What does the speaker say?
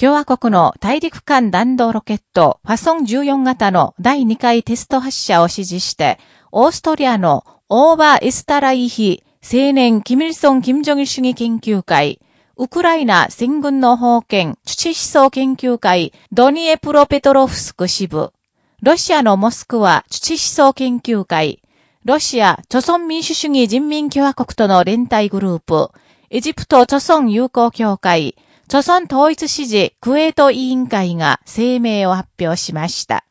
共和国の大陸間弾道ロケットファソン14型の第2回テスト発射を指示して、オーストリアのオーバー・エスタライヒ青年キミルソン・キム・ジョギル主義研究会、ウクライナ戦軍の封建、土思想研究会、ドニエプロペトロフスク支部、ロシアのモスクワ土思想研究会、ロシア、著村民主主義人民共和国との連帯グループ、エジプト著村友好協会、著村統一支持クエート委員会が声明を発表しました。